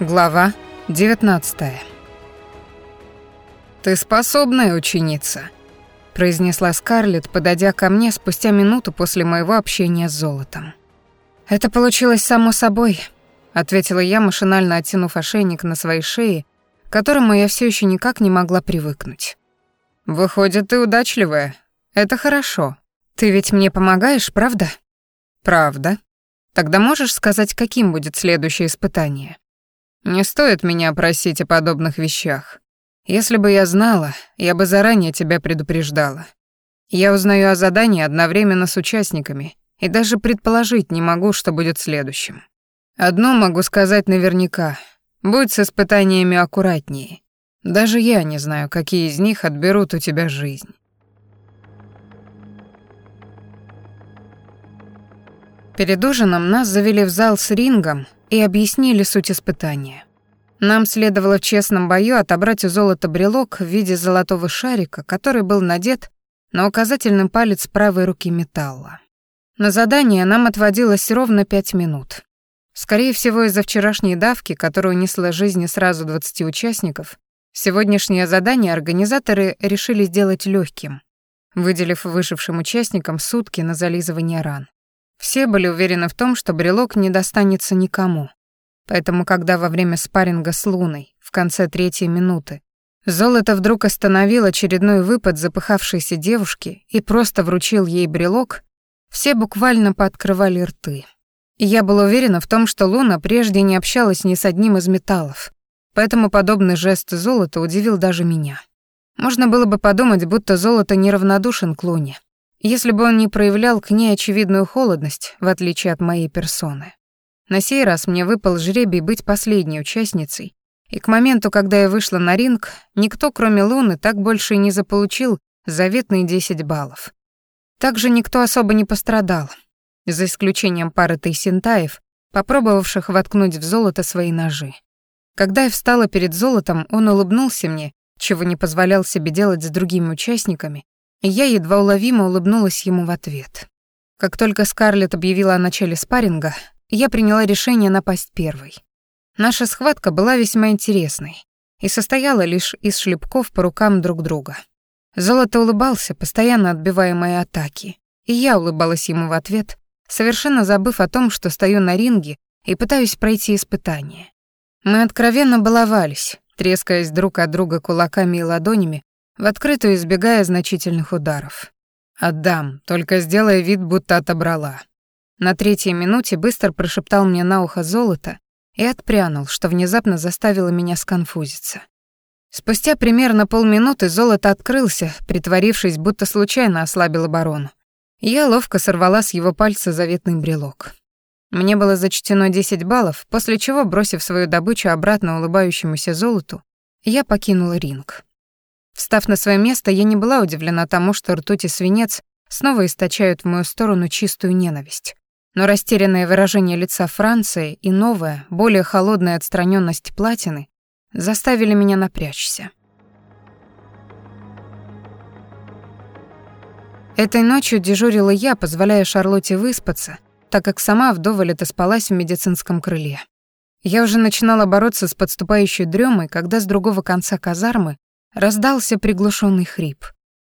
Глава 19 «Ты способная ученица», — произнесла Скарлетт, подойдя ко мне спустя минуту после моего общения с золотом. «Это получилось само собой», — ответила я, машинально оттянув ошейник на своей шее, к которому я все еще никак не могла привыкнуть. «Выходит, ты удачливая. Это хорошо. Ты ведь мне помогаешь, правда?» «Правда. Тогда можешь сказать, каким будет следующее испытание?» Не стоит меня просить о подобных вещах. Если бы я знала, я бы заранее тебя предупреждала. Я узнаю о задании одновременно с участниками и даже предположить не могу, что будет следующим. Одно могу сказать наверняка. Будь с испытаниями аккуратнее. Даже я не знаю, какие из них отберут у тебя жизнь. Перед ужином нас завели в зал с рингом и объяснили суть испытания. Нам следовало в честном бою отобрать у золота брелок в виде золотого шарика, который был надет на указательный палец правой руки металла. На задание нам отводилось ровно пять минут. Скорее всего, из-за вчерашней давки, которая унесла жизни сразу 20 участников, сегодняшнее задание организаторы решили сделать легким, выделив выжившим участникам сутки на зализывание ран. Все были уверены в том, что брелок не достанется никому. Поэтому, когда во время спарринга с Луной, в конце третьей минуты, Золото вдруг остановил очередной выпад запыхавшейся девушки и просто вручил ей брелок, все буквально пооткрывали рты. И я была уверена в том, что Луна прежде не общалась ни с одним из металлов, поэтому подобный жест золота удивил даже меня. Можно было бы подумать, будто золото неравнодушен к Луне, если бы он не проявлял к ней очевидную холодность, в отличие от моей персоны. На сей раз мне выпал жребий быть последней участницей, и к моменту, когда я вышла на ринг, никто, кроме Луны, так больше и не заполучил заветные 10 баллов. Также никто особо не пострадал, за исключением пары тайсентаев, попробовавших воткнуть в золото свои ножи. Когда я встала перед золотом, он улыбнулся мне, чего не позволял себе делать с другими участниками, я едва уловимо улыбнулась ему в ответ. Как только Скарлетт объявила о начале спарринга, я приняла решение напасть первой. Наша схватка была весьма интересной и состояла лишь из шлепков по рукам друг друга. Золото улыбался, постоянно отбивая мои атаки, и я улыбалась ему в ответ, совершенно забыв о том, что стою на ринге и пытаюсь пройти испытание. Мы откровенно баловались, трескаясь друг от друга кулаками и ладонями, в открытую избегая значительных ударов. «Отдам, только сделай вид, будто отобрала». На третьей минуте быстро прошептал мне на ухо золото и отпрянул, что внезапно заставило меня сконфузиться. Спустя примерно полминуты золото открылся, притворившись, будто случайно ослабил оборону. Я ловко сорвала с его пальца заветный брелок. Мне было зачтено 10 баллов, после чего, бросив свою добычу обратно улыбающемуся золоту, я покинула ринг. Встав на свое место, я не была удивлена тому, что ртуть и свинец снова источают в мою сторону чистую ненависть. Но растерянное выражение лица Франции и новая, более холодная отстраненность платины заставили меня напрячься. Этой ночью дежурила я, позволяя Шарлотте выспаться, так как сама вдоволь отоспалась в медицинском крыле. Я уже начинала бороться с подступающей дремой, когда с другого конца казармы Раздался приглушенный хрип.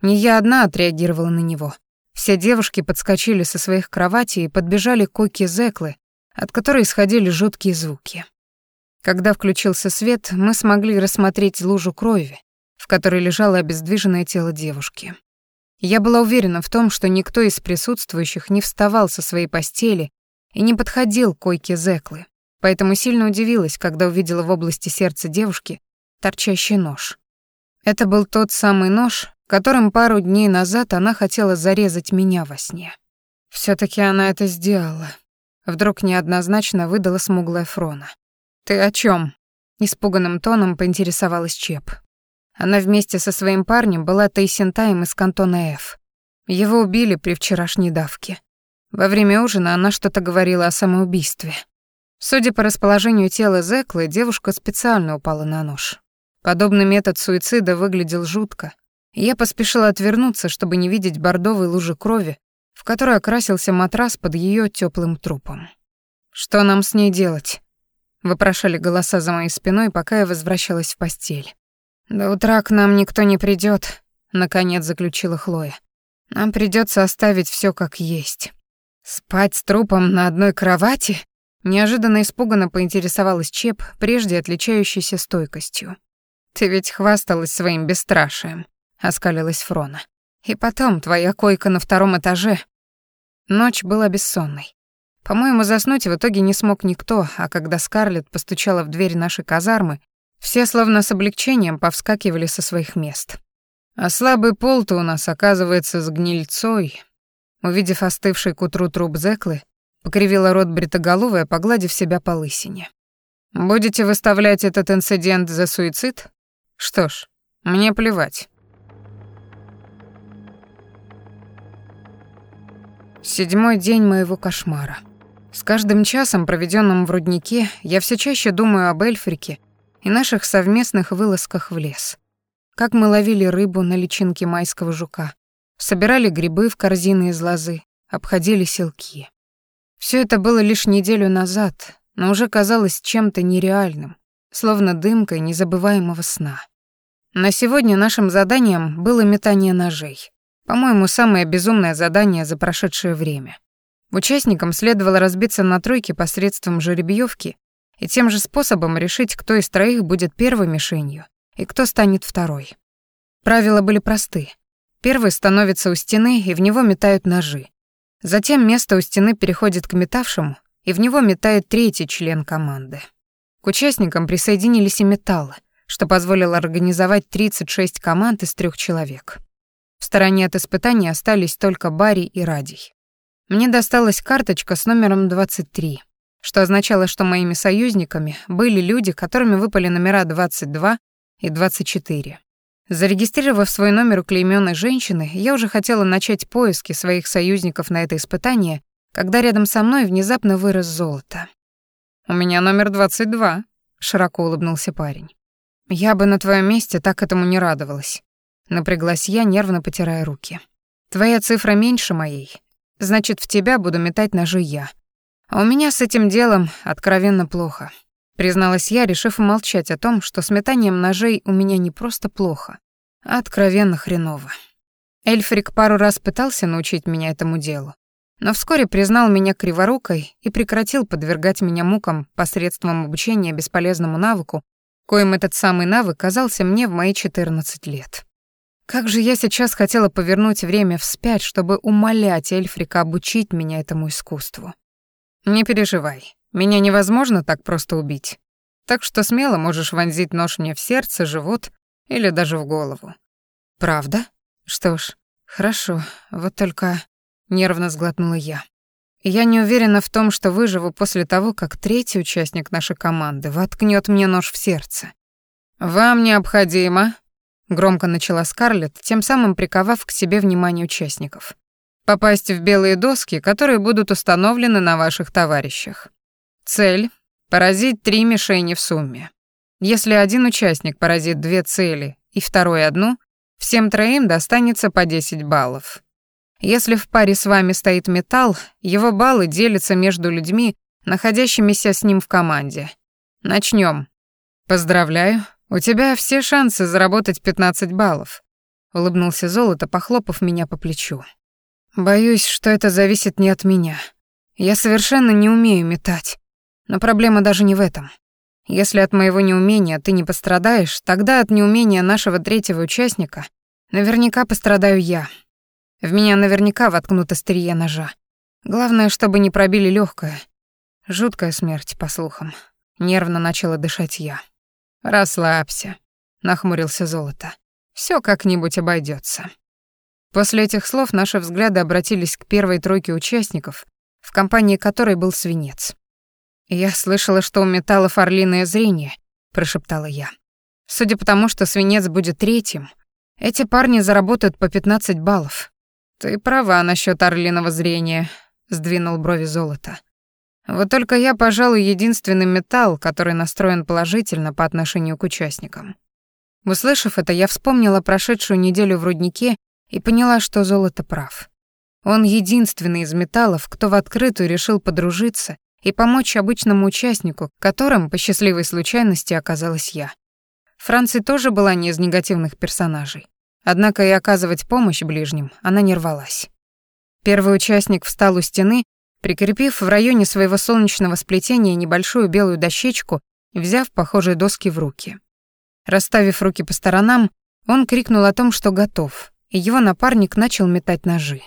Не я одна отреагировала на него. Все девушки подскочили со своих кроватей и подбежали к койке Зеклы, от которой исходили жуткие звуки. Когда включился свет, мы смогли рассмотреть лужу крови, в которой лежало обездвиженное тело девушки. Я была уверена в том, что никто из присутствующих не вставал со своей постели и не подходил к койке Зеклы, поэтому сильно удивилась, когда увидела в области сердца девушки торчащий нож. Это был тот самый нож, которым пару дней назад она хотела зарезать меня во сне. все таки она это сделала. Вдруг неоднозначно выдала смуглая Фрона. «Ты о чем? испуганным тоном поинтересовалась Чеп. Она вместе со своим парнем была Тайсентаем из кантона Ф. Его убили при вчерашней давке. Во время ужина она что-то говорила о самоубийстве. Судя по расположению тела Зеклы, девушка специально упала на нож. Подобный метод суицида выглядел жутко, я поспешила отвернуться, чтобы не видеть бордовой лужи крови, в которой окрасился матрас под ее теплым трупом. Что нам с ней делать? — вопрошали голоса за моей спиной, пока я возвращалась в постель. «До утра к нам никто не придёт», — наконец заключила Хлоя. «Нам придётся оставить всё как есть». «Спать с трупом на одной кровати?» Неожиданно испуганно поинтересовалась Чеп, прежде отличающейся стойкостью. «Ты ведь хвасталась своим бесстрашием», — оскалилась Фрона. «И потом, твоя койка на втором этаже». Ночь была бессонной. По-моему, заснуть в итоге не смог никто, а когда Скарлетт постучала в дверь нашей казармы, все словно с облегчением повскакивали со своих мест. А слабый пол-то у нас, оказывается, с гнильцой. Увидев остывший к утру труп Зеклы, покривила рот бритоголовая, погладив себя по лысине. «Будете выставлять этот инцидент за суицид? Что ж, мне плевать». Седьмой день моего кошмара. С каждым часом, проведенным в руднике, я все чаще думаю об Эльфрике и наших совместных вылазках в лес. Как мы ловили рыбу на личинке майского жука, собирали грибы в корзины из лозы, обходили селки. Все это было лишь неделю назад, но уже казалось чем-то нереальным, словно дымкой незабываемого сна. На сегодня нашим заданием было метание ножей. По-моему, самое безумное задание за прошедшее время. Участникам следовало разбиться на тройки посредством жеребьевки и тем же способом решить, кто из троих будет первой мишенью и кто станет второй. Правила были просты. Первый становится у стены, и в него метают ножи. Затем место у стены переходит к метавшему, и в него метает третий член команды. К участникам присоединились и металлы, что позволило организовать 36 команд из трех человек. В стороне от испытаний остались только Барри и Радий. Мне досталась карточка с номером 23 что означало, что моими союзниками были люди, которыми выпали номера 22 и 24. Зарегистрировав свой номер у клеймённой женщины, я уже хотела начать поиски своих союзников на это испытание, когда рядом со мной внезапно вырос золото. «У меня номер 22», — широко улыбнулся парень. «Я бы на твоем месте так этому не радовалась», — напряглась я, нервно потирая руки. «Твоя цифра меньше моей. Значит, в тебя буду метать ножи я. А у меня с этим делом откровенно плохо. Призналась я, решив умолчать о том, что с метанием ножей у меня не просто плохо, а откровенно хреново. Эльфрик пару раз пытался научить меня этому делу, но вскоре признал меня криворукой и прекратил подвергать меня мукам посредством обучения бесполезному навыку, коим этот самый навык казался мне в мои 14 лет. Как же я сейчас хотела повернуть время вспять, чтобы умолять Эльфрика обучить меня этому искусству. «Не переживай, меня невозможно так просто убить. Так что смело можешь вонзить нож мне в сердце, живот или даже в голову». «Правда? Что ж, хорошо, вот только...» — нервно сглотнула я. «Я не уверена в том, что выживу после того, как третий участник нашей команды воткнет мне нож в сердце». «Вам необходимо...» — громко начала Скарлетт, тем самым приковав к себе внимание участников попасть в белые доски, которые будут установлены на ваших товарищах. Цель — поразить три мишени в сумме. Если один участник поразит две цели и второй одну, всем троим достанется по 10 баллов. Если в паре с вами стоит металл, его баллы делятся между людьми, находящимися с ним в команде. Начнем. Поздравляю, у тебя все шансы заработать 15 баллов. Улыбнулся Золото, похлопав меня по плечу. Боюсь, что это зависит не от меня. Я совершенно не умею метать. Но проблема даже не в этом. Если от моего неумения ты не пострадаешь, тогда от неумения нашего третьего участника наверняка пострадаю я. В меня наверняка воткнут острие ножа. Главное, чтобы не пробили легкое. Жуткая смерть, по слухам. Нервно начала дышать я. «Расслабься», — нахмурился Золото. Все как-нибудь обойдется. После этих слов наши взгляды обратились к первой тройке участников, в компании которой был свинец. «Я слышала, что у металлов орлиное зрение», — прошептала я. «Судя по тому, что свинец будет третьим, эти парни заработают по 15 баллов». «Ты права насчет орлиного зрения», — сдвинул брови золото. «Вот только я, пожалуй, единственный металл, который настроен положительно по отношению к участникам». Услышав это, я вспомнила прошедшую неделю в руднике и поняла, что золото прав. Он единственный из металлов, кто в открытую решил подружиться и помочь обычному участнику, которым, по счастливой случайности, оказалась я. Франция тоже была не из негативных персонажей. Однако и оказывать помощь ближним она не рвалась. Первый участник встал у стены, прикрепив в районе своего солнечного сплетения небольшую белую дощечку и взяв похожие доски в руки. Расставив руки по сторонам, он крикнул о том, что готов, и его напарник начал метать ножи.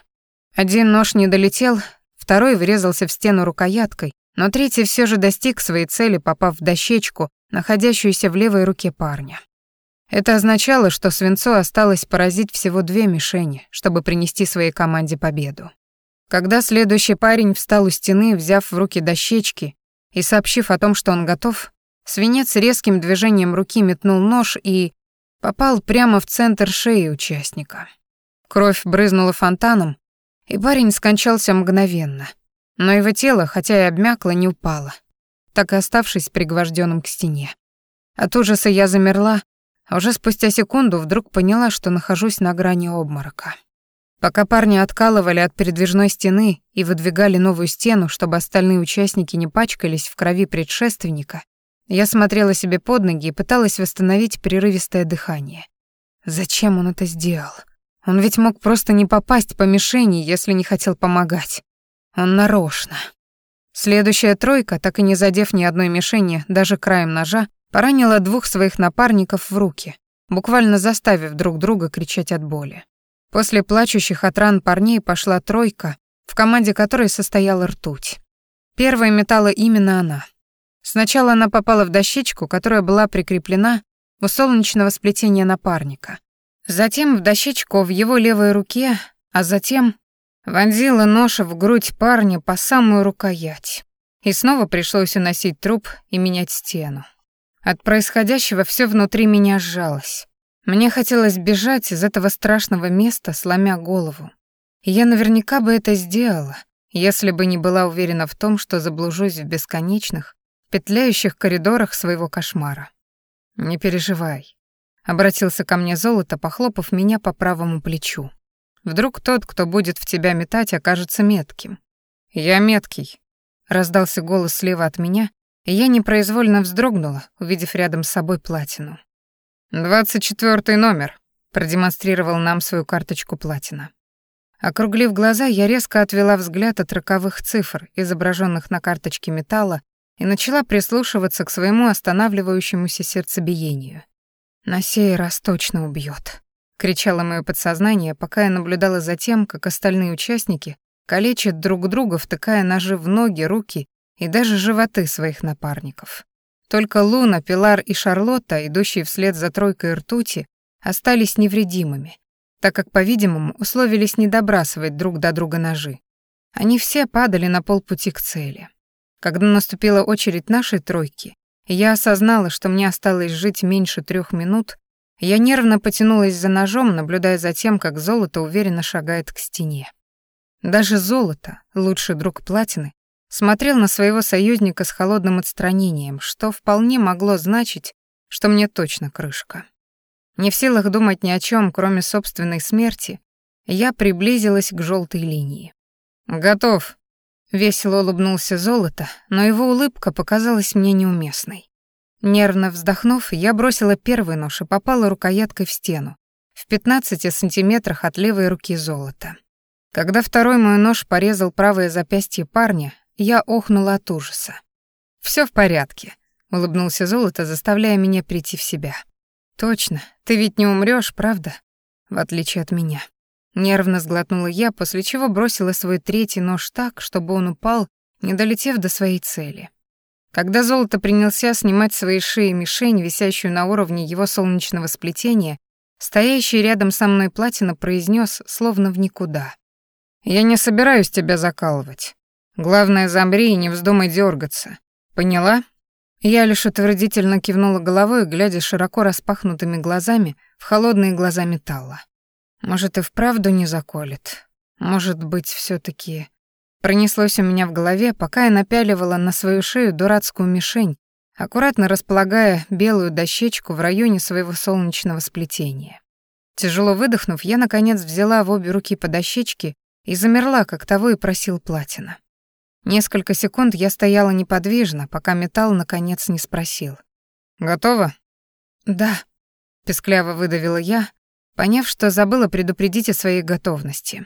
Один нож не долетел, второй врезался в стену рукояткой, но третий все же достиг своей цели, попав в дощечку, находящуюся в левой руке парня. Это означало, что Свинцу осталось поразить всего две мишени, чтобы принести своей команде победу. Когда следующий парень встал у стены, взяв в руки дощечки и сообщив о том, что он готов, свинец резким движением руки метнул нож и попал прямо в центр шеи участника. Кровь брызнула фонтаном, и парень скончался мгновенно. Но его тело, хотя и обмякло, не упало, так и оставшись пригвожденным к стене. От ужаса я замерла, а уже спустя секунду вдруг поняла, что нахожусь на грани обморока. Пока парни откалывали от передвижной стены и выдвигали новую стену, чтобы остальные участники не пачкались в крови предшественника, я смотрела себе под ноги и пыталась восстановить прерывистое дыхание. Зачем он это сделал? Он ведь мог просто не попасть по мишени, если не хотел помогать. Он нарочно. Следующая тройка, так и не задев ни одной мишени, даже краем ножа, поранила двух своих напарников в руки, буквально заставив друг друга кричать от боли. После плачущих от ран парней пошла тройка, в команде которой состояла ртуть. Первая метала именно она. Сначала она попала в дощечку, которая была прикреплена у солнечного сплетения напарника. Затем в дощечку в его левой руке, а затем вонзила нож в грудь парня по самую рукоять. И снова пришлось уносить труп и менять стену. От происходящего все внутри меня сжалось. Мне хотелось бежать из этого страшного места, сломя голову. Я наверняка бы это сделала, если бы не была уверена в том, что заблужусь в бесконечных, петляющих коридорах своего кошмара. «Не переживай», — обратился ко мне золото, похлопав меня по правому плечу. «Вдруг тот, кто будет в тебя метать, окажется метким». «Я меткий», — раздался голос слева от меня, я непроизвольно вздрогнула, увидев рядом с собой платину. «Двадцать четвёртый номер», — продемонстрировал нам свою карточку платина. Округлив глаза, я резко отвела взгляд от роковых цифр, изображенных на карточке металла, и начала прислушиваться к своему останавливающемуся сердцебиению. «На сей раз точно убьет», — кричало мое подсознание, пока я наблюдала за тем, как остальные участники калечат друг друга, втыкая ножи в ноги, руки и даже животы своих напарников. Только Луна, Пилар и Шарлотта, идущие вслед за тройкой ртути, остались невредимыми, так как, по-видимому, условились не добрасывать друг до друга ножи. Они все падали на полпути к цели. Когда наступила очередь нашей тройки, я осознала, что мне осталось жить меньше трех минут, я нервно потянулась за ножом, наблюдая за тем, как золото уверенно шагает к стене. Даже золото, лучший друг платины, смотрел на своего союзника с холодным отстранением, что вполне могло значить, что мне точно крышка. Не в силах думать ни о чем, кроме собственной смерти, я приблизилась к желтой линии. «Готов», — весело улыбнулся Золото, но его улыбка показалась мне неуместной. Нервно вздохнув, я бросила первый нож и попала рукояткой в стену, в 15 сантиметрах от левой руки Золота. Когда второй мой нож порезал правое запястье парня, я охнула от ужаса. Всё в порядке», — улыбнулся Золото, заставляя меня прийти в себя. «Точно, ты ведь не умрёшь, правда? В отличие от меня». Нервно сглотнула я, после чего бросила свой третий нож так, чтобы он упал, не долетев до своей цели. Когда Золото принялся снимать своей шеи мишень, висящую на уровне его солнечного сплетения, стоящий рядом со мной платина произнёс, словно в никуда. «Я не собираюсь тебя закалывать. Главное, замри и не вздумай дергаться. Поняла? Я лишь утвердительно кивнула головой, глядя широко распахнутыми глазами в холодные глаза металла. Может, и вправду не заколет. Может быть, все таки Пронеслось у меня в голове, пока я напяливала на свою шею дурацкую мишень, аккуратно располагая белую дощечку в районе своего солнечного сплетения. Тяжело выдохнув, я, наконец, взяла в обе руки по дощечке и замерла, как того и просил Платина. Несколько секунд я стояла неподвижно, пока металл наконец не спросил. «Готово?» «Да», — пескляво выдавила я, поняв, что забыла предупредить о своей готовности.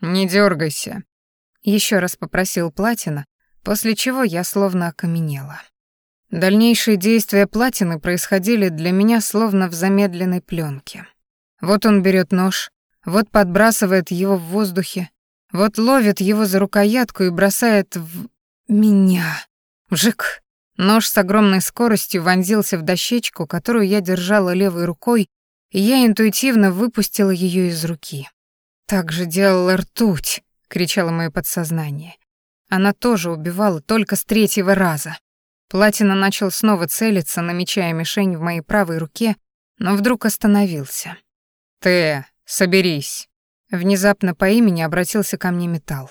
«Не дергайся», — еще раз попросил Платина, после чего я словно окаменела. Дальнейшие действия Платины происходили для меня словно в замедленной пленке. Вот он берет нож, вот подбрасывает его в воздухе, вот ловит его за рукоятку и бросает в... меня. Вжик! Нож с огромной скоростью вонзился в дощечку, которую я держала левой рукой, и я интуитивно выпустила ее из руки. «Так же делала ртуть!» — кричало мое подсознание. Она тоже убивала, только с третьего раза. Платина начал снова целиться, намечая мишень в моей правой руке, но вдруг остановился. «Ты, соберись!» Внезапно по имени обратился ко мне металл.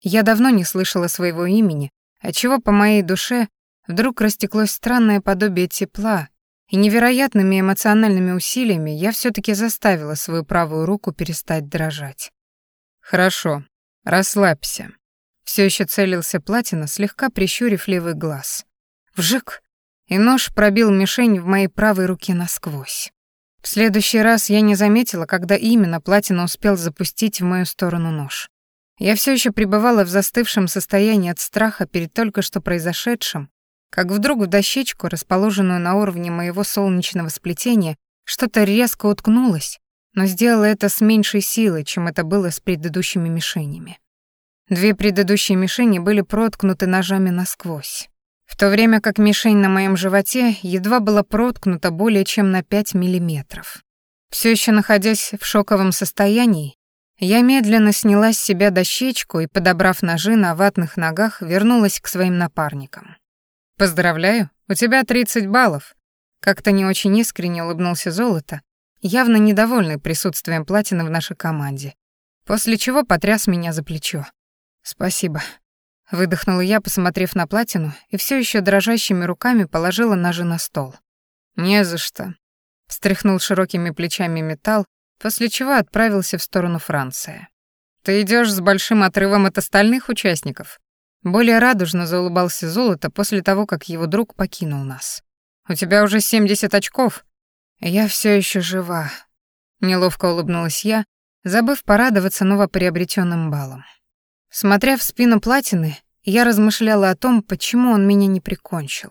Я давно не слышала своего имени, отчего по моей душе вдруг растеклось странное подобие тепла, и невероятными эмоциональными усилиями я все таки заставила свою правую руку перестать дрожать. «Хорошо, расслабься». Все еще целился Платина, слегка прищурив левый глаз. Вжик! И нож пробил мишень в моей правой руке насквозь. В следующий раз я не заметила, когда именно Платина успел запустить в мою сторону нож. Я все еще пребывала в застывшем состоянии от страха перед только что произошедшим, как вдруг в дощечку, расположенную на уровне моего солнечного сплетения, что-то резко уткнулось, но сделала это с меньшей силой, чем это было с предыдущими мишенями. Две предыдущие мишени были проткнуты ножами насквозь в то время как мишень на моем животе едва была проткнута более чем на 5 миллиметров. Все еще находясь в шоковом состоянии, я медленно сняла с себя дощечку и, подобрав ножи на ватных ногах, вернулась к своим напарникам. «Поздравляю, у тебя 30 баллов», — как-то не очень искренне улыбнулся Золото, явно недовольный присутствием платины в нашей команде, после чего потряс меня за плечо. «Спасибо», Выдохнула я, посмотрев на платину, и все еще дрожащими руками положила ножи на стол. «Не за что», — встряхнул широкими плечами металл, после чего отправился в сторону Франции. «Ты идешь с большим отрывом от остальных участников?» Более радужно заулыбался Золото после того, как его друг покинул нас. «У тебя уже 70 очков». «Я все еще жива», — неловко улыбнулась я, забыв порадоваться новоприобретенным баллом. Смотря в спину платины, я размышляла о том, почему он меня не прикончил.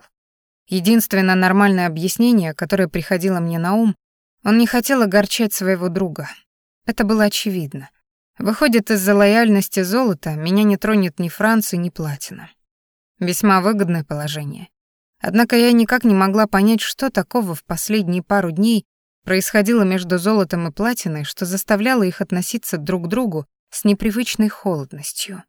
Единственное нормальное объяснение, которое приходило мне на ум, он не хотел огорчать своего друга. Это было очевидно. Выходит, из-за лояльности золота меня не тронет ни Франция, ни платина. Весьма выгодное положение. Однако я никак не могла понять, что такого в последние пару дней происходило между золотом и платиной, что заставляло их относиться друг к другу с непривычной холодностью.